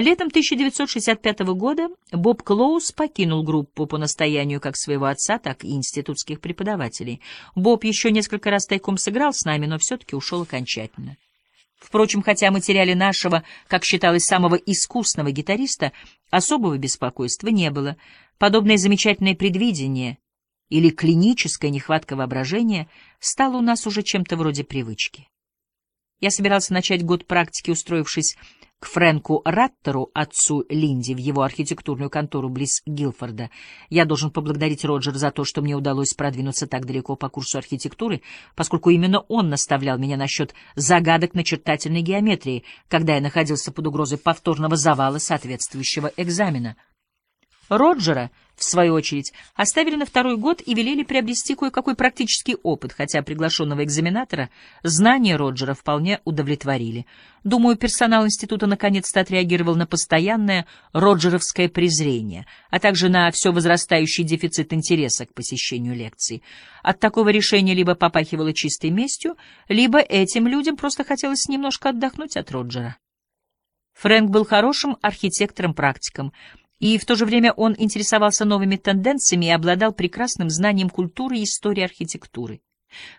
Летом 1965 года Боб Клоус покинул группу по настоянию как своего отца, так и институтских преподавателей. Боб еще несколько раз тайком сыграл с нами, но все-таки ушел окончательно. Впрочем, хотя мы теряли нашего, как считалось, самого искусного гитариста, особого беспокойства не было. Подобное замечательное предвидение или клиническая нехватка воображения стало у нас уже чем-то вроде привычки. Я собирался начать год практики, устроившись к Фрэнку Раттеру, отцу Линди, в его архитектурную контору близ Гилфорда. Я должен поблагодарить Роджера за то, что мне удалось продвинуться так далеко по курсу архитектуры, поскольку именно он наставлял меня насчет загадок начертательной геометрии, когда я находился под угрозой повторного завала соответствующего экзамена. Роджера — в свою очередь, оставили на второй год и велели приобрести кое-какой практический опыт, хотя приглашенного экзаменатора знания Роджера вполне удовлетворили. Думаю, персонал института наконец-то отреагировал на постоянное роджеровское презрение, а также на все возрастающий дефицит интереса к посещению лекций. От такого решения либо попахивало чистой местью, либо этим людям просто хотелось немножко отдохнуть от Роджера. Фрэнк был хорошим архитектором-практиком, и в то же время он интересовался новыми тенденциями и обладал прекрасным знанием культуры и истории архитектуры.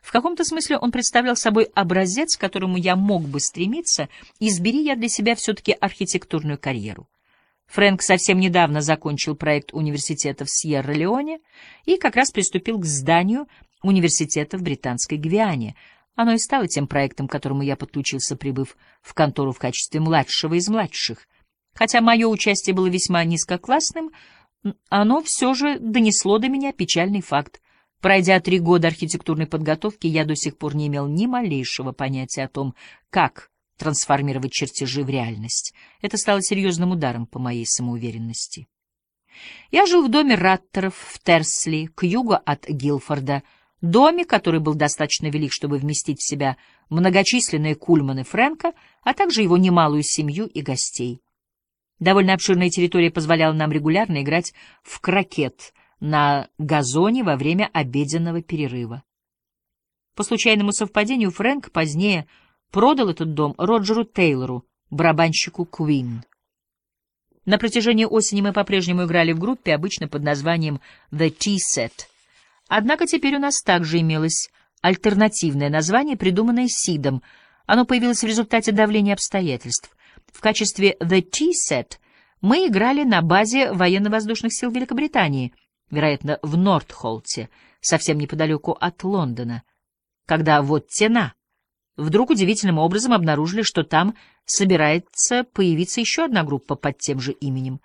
В каком-то смысле он представлял собой образец, к которому я мог бы стремиться, избери я для себя все-таки архитектурную карьеру. Фрэнк совсем недавно закончил проект университета в Сьерра-Леоне и как раз приступил к зданию университета в Британской Гвиане. Оно и стало тем проектом, к которому я подключился, прибыв в контору в качестве младшего из младших — Хотя мое участие было весьма низкоклассным, оно все же донесло до меня печальный факт. Пройдя три года архитектурной подготовки, я до сих пор не имел ни малейшего понятия о том, как трансформировать чертежи в реальность. Это стало серьезным ударом по моей самоуверенности. Я жил в доме Раттеров в Терсли, к югу от Гилфорда, доме, который был достаточно велик, чтобы вместить в себя многочисленные кульманы Фрэнка, а также его немалую семью и гостей. Довольно обширная территория позволяла нам регулярно играть в крокет на газоне во время обеденного перерыва. По случайному совпадению Фрэнк позднее продал этот дом Роджеру Тейлору, барабанщику Queen. На протяжении осени мы по-прежнему играли в группе, обычно под названием The Tea-Set. Однако теперь у нас также имелось альтернативное название, придуманное Сидом. Оно появилось в результате давления обстоятельств. В качестве The T-Set мы играли на базе военно-воздушных сил Великобритании, вероятно, в Нортхолте, совсем неподалеку от Лондона, когда вот тена. Вдруг удивительным образом обнаружили, что там собирается появиться еще одна группа под тем же именем.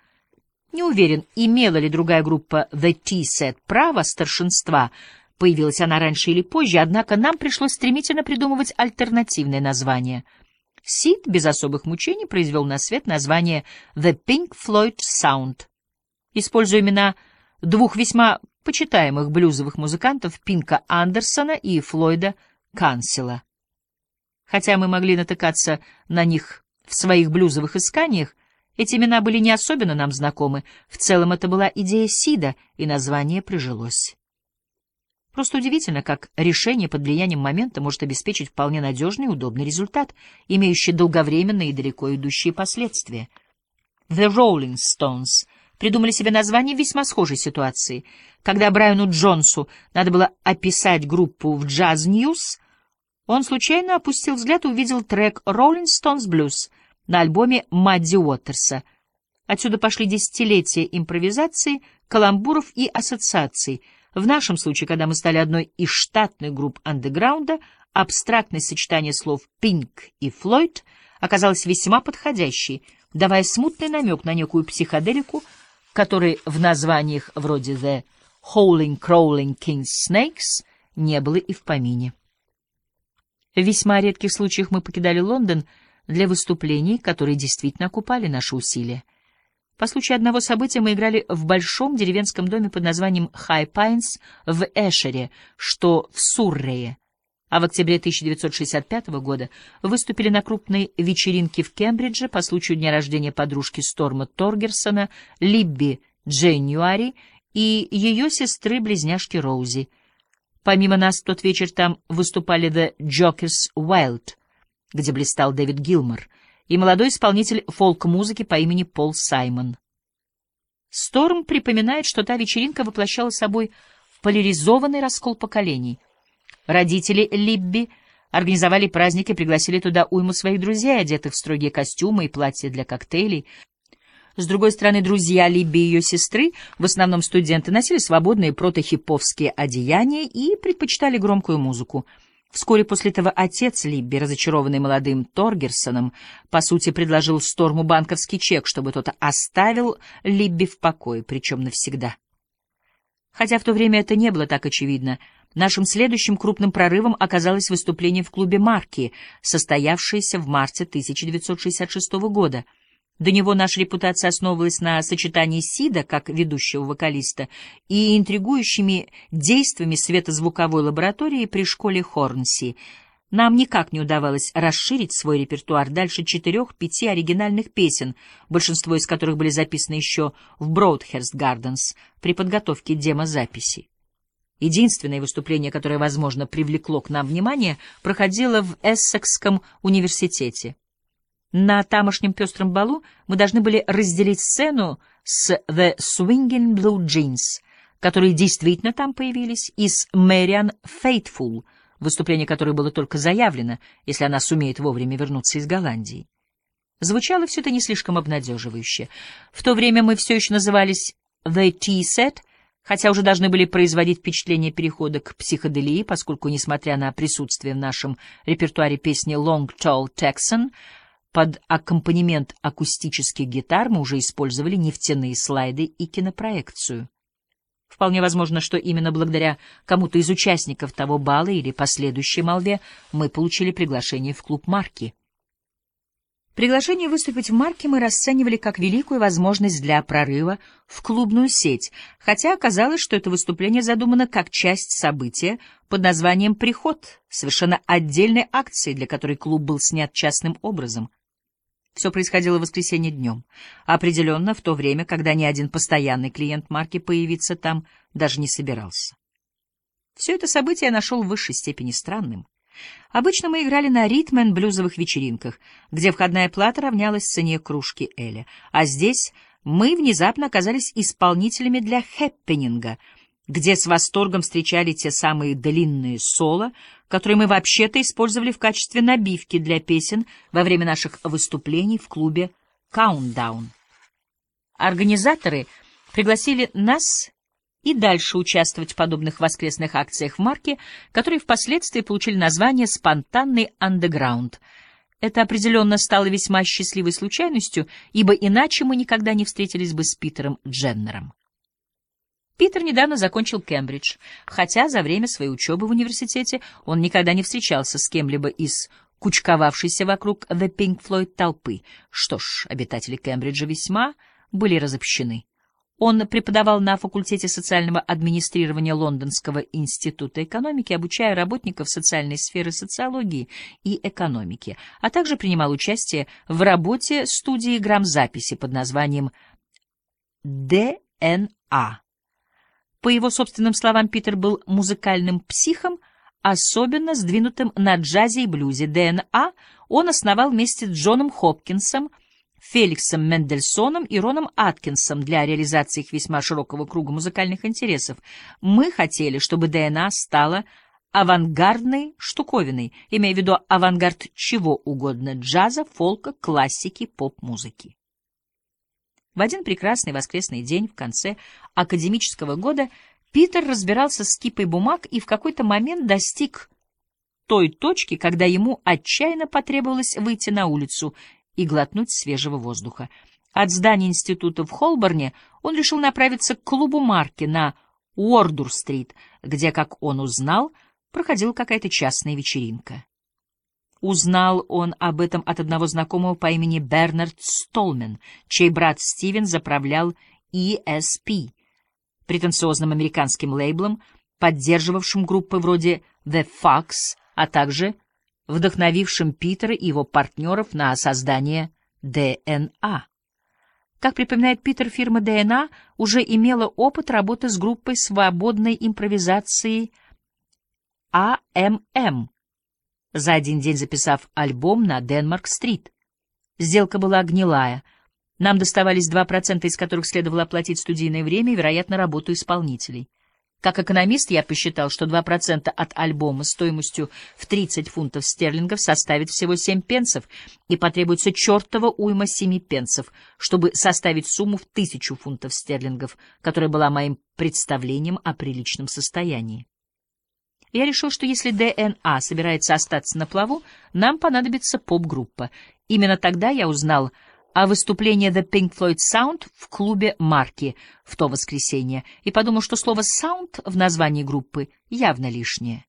Не уверен, имела ли другая группа The T-Set право старшинства, появилась она раньше или позже, однако нам пришлось стремительно придумывать альтернативное название — Сид без особых мучений произвел на свет название «The Pink Floyd Sound», используя имена двух весьма почитаемых блюзовых музыкантов Пинка Андерсона и Флойда Кансела. Хотя мы могли натыкаться на них в своих блюзовых исканиях, эти имена были не особенно нам знакомы. В целом это была идея Сида, и название прижилось. Просто удивительно, как решение под влиянием момента может обеспечить вполне надежный и удобный результат, имеющий долговременные и далеко идущие последствия. The Rolling Stones придумали себе название в весьма схожей ситуации. Когда Брайану Джонсу надо было описать группу в Jazz News, он случайно опустил взгляд и увидел трек Rolling Stones Blues на альбоме Мадди Уотерса. Отсюда пошли десятилетия импровизации, каламбуров и ассоциаций — в нашем случае, когда мы стали одной из штатных групп андеграунда, абстрактное сочетание слов «Пинк» и «Флойд» оказалось весьма подходящей, давая смутный намек на некую психоделику, которой в названиях вроде «The Howling Crawling King Snakes» не было и в помине. В весьма редких случаях мы покидали Лондон для выступлений, которые действительно окупали наши усилия. По случаю одного события мы играли в большом деревенском доме под названием Хай Пайнс в Эшере, что в Суррее, а в октябре 1965 года выступили на крупной вечеринке в Кембридже по случаю дня рождения подружки Сторма Торгерсона, Либби Дженнюари и ее сестры-близняшки Роузи. Помимо нас в тот вечер там выступали The Jokers Wild, где блистал Дэвид Гилмор — и молодой исполнитель фолк-музыки по имени Пол Саймон. Сторм припоминает, что та вечеринка воплощала собой поляризованный раскол поколений. Родители Либби организовали праздник и пригласили туда уйму своих друзей, одетых в строгие костюмы и платья для коктейлей. С другой стороны, друзья Либби и ее сестры, в основном студенты, носили свободные протохиповские одеяния и предпочитали громкую музыку — Вскоре после этого отец Либби, разочарованный молодым Торгерсоном, по сути предложил Сторму банковский чек, чтобы тот оставил Либби в покое, причем навсегда. Хотя в то время это не было так очевидно, нашим следующим крупным прорывом оказалось выступление в клубе «Марки», состоявшееся в марте 1966 года — до него наша репутация основывалась на сочетании Сида, как ведущего вокалиста, и интригующими действиями светозвуковой лаборатории при школе Хорнси. Нам никак не удавалось расширить свой репертуар дальше четырех-пяти оригинальных песен, большинство из которых были записаны еще в Броудхерст Гарденс при подготовке демозаписи. Единственное выступление, которое, возможно, привлекло к нам внимание, проходило в Эссекском университете. На тамошнем пестром балу мы должны были разделить сцену с The Swinging Blue Jeans, которые действительно там появились, и с Мэриан Faithful, выступление которой было только заявлено, если она сумеет вовремя вернуться из Голландии. Звучало все это не слишком обнадеживающе. В то время мы все еще назывались The T-Set, хотя уже должны были производить впечатление перехода к психоделии, поскольку, несмотря на присутствие в нашем репертуаре песни Long Tall Texan, под аккомпанемент акустических гитар мы уже использовали нефтяные слайды и кинопроекцию. Вполне возможно, что именно благодаря кому-то из участников того бала или последующей молве мы получили приглашение в клуб «Марки». Приглашение выступить в «Марке» мы расценивали как великую возможность для прорыва в клубную сеть, хотя оказалось, что это выступление задумано как часть события под названием «Приход», совершенно отдельной акции, для которой клуб был снят частным образом — все происходило в воскресенье днем. Определенно, в то время, когда ни один постоянный клиент марки появиться там даже не собирался. Все это событие я нашел в высшей степени странным. Обычно мы играли на ритмен блюзовых вечеринках, где входная плата равнялась цене кружки Эля. А здесь мы внезапно оказались исполнителями для хэппенинга — где с восторгом встречали те самые длинные соло, которые мы вообще-то использовали в качестве набивки для песен во время наших выступлений в клубе «Каунтдаун». Организаторы пригласили нас и дальше участвовать в подобных воскресных акциях в марке, которые впоследствии получили название «Спонтанный андеграунд». Это определенно стало весьма счастливой случайностью, ибо иначе мы никогда не встретились бы с Питером Дженнером. Питер недавно закончил Кембридж, хотя за время своей учебы в университете он никогда не встречался с кем-либо из кучковавшейся вокруг The Pink Floyd толпы. Что ж, обитатели Кембриджа весьма были разобщены. Он преподавал на факультете социального администрирования Лондонского института экономики, обучая работников социальной сферы социологии и экономики, а также принимал участие в работе студии грамзаписи под названием ДНА по его собственным словам, Питер был музыкальным психом, особенно сдвинутым на джазе и блюзе. ДНА он основал вместе с Джоном Хопкинсом, Феликсом Мендельсоном и Роном Аткинсом для реализации их весьма широкого круга музыкальных интересов. Мы хотели, чтобы ДНА стала авангардной штуковиной, имея в виду авангард чего угодно — джаза, фолка, классики, поп-музыки. В один прекрасный воскресный день в конце академического года Питер разбирался с кипой бумаг и в какой-то момент достиг той точки, когда ему отчаянно потребовалось выйти на улицу и глотнуть свежего воздуха. От здания института в Холборне он решил направиться к клубу Марки на Уордур-стрит, где, как он узнал, проходила какая-то частная вечеринка. Узнал он об этом от одного знакомого по имени Бернард Столмен, чей брат Стивен заправлял ESP, претенциозным американским лейблом, поддерживавшим группы вроде The Fox, а также вдохновившим Питера и его партнеров на создание DNA. Как припоминает Питер, фирма DNA уже имела опыт работы с группой свободной импровизации AMM, за один день записав альбом на Денмарк-стрит. Сделка была гнилая. Нам доставались 2%, из которых следовало оплатить студийное время и, вероятно, работу исполнителей. Как экономист я посчитал, что 2% от альбома стоимостью в 30 фунтов стерлингов составит всего 7 пенсов, и потребуется чертова уйма 7 пенсов, чтобы составить сумму в 1000 фунтов стерлингов, которая была моим представлением о приличном состоянии. Я решил, что если ДНА собирается остаться на плаву, нам понадобится поп-группа. Именно тогда я узнал о выступлении The Pink Floyd Sound в клубе Марки в то воскресенье и подумал, что слово «sound» в названии группы явно лишнее.